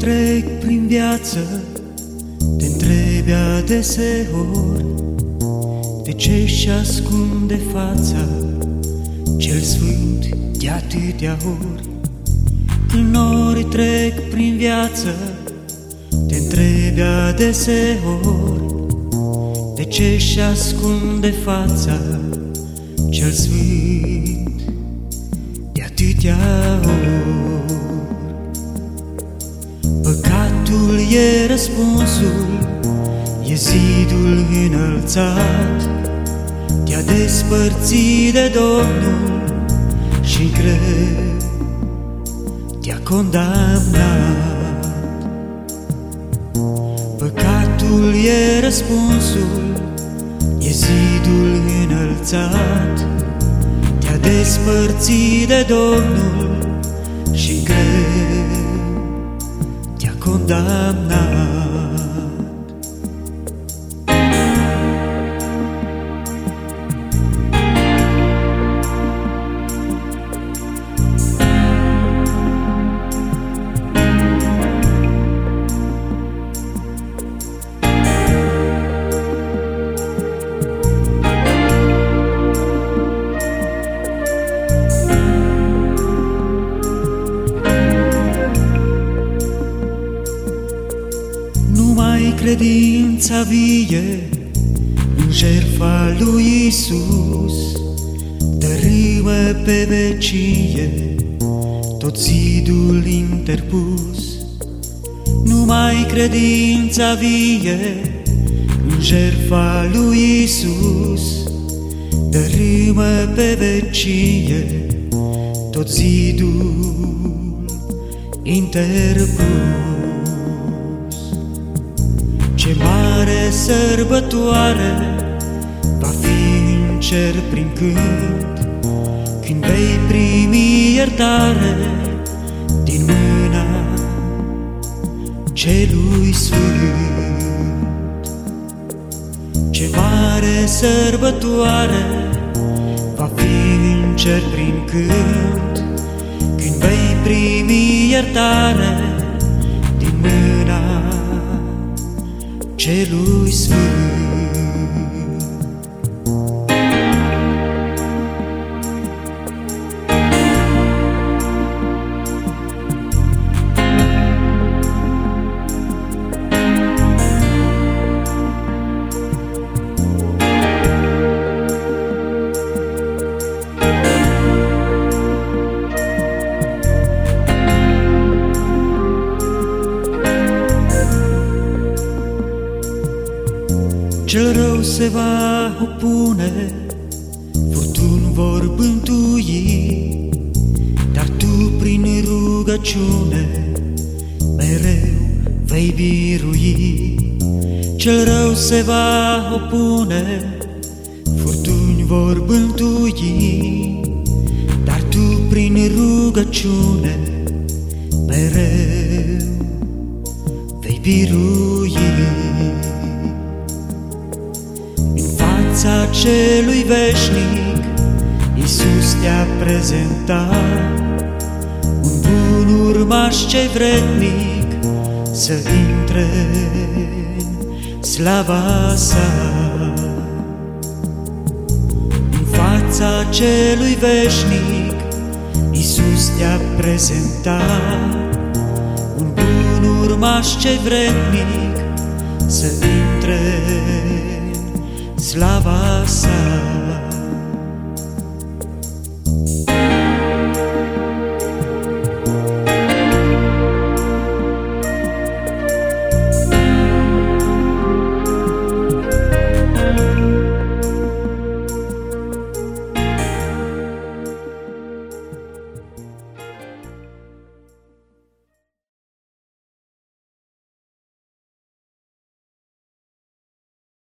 trec prin viață, te întrebi adeseori de ce și ascunde fața cel sfânt de atâtea ori. Când nori trec prin viață, te întrebi adeseori de ce și ascunde fața cel sfânt de atâtea ori. Păcatul e răspunsul, e zidul înălțat, Te-a despărțit de Domnul și greu te-a condamnat. Păcatul e răspunsul, e zidul înălțat, Te-a despărțit de Domnul și greu condamnat. Credința vie în jertfa lui Isus dărâmă pe vecie tot zidul interpus. Numai credința vie în jertfa lui Isus dărâmă pe vecie tot zidul interpus. Ce mare sărbătoare va fi în cer prin cânt, Când vei primi iertare din mâna celui sfânt. Ce mare sărbătoare va fi în cer prin cânt, Când vei primi iertare celui sfânt. Rău se va opune, furtuni vor bântui, Dar tu prin rugăciune mereu vei birui. Cel rău se va opune, furtuni vor bântui, Dar tu prin rugăciune mereu vei birui. Fața celui veșnic, Iisus te-a prezentat, Un bun urmaș ce vrednic să intre în slava sa. În fața celui veșnic, Iisus te-a prezentat, Un bun urmaș ce vrednic să intre slava sa.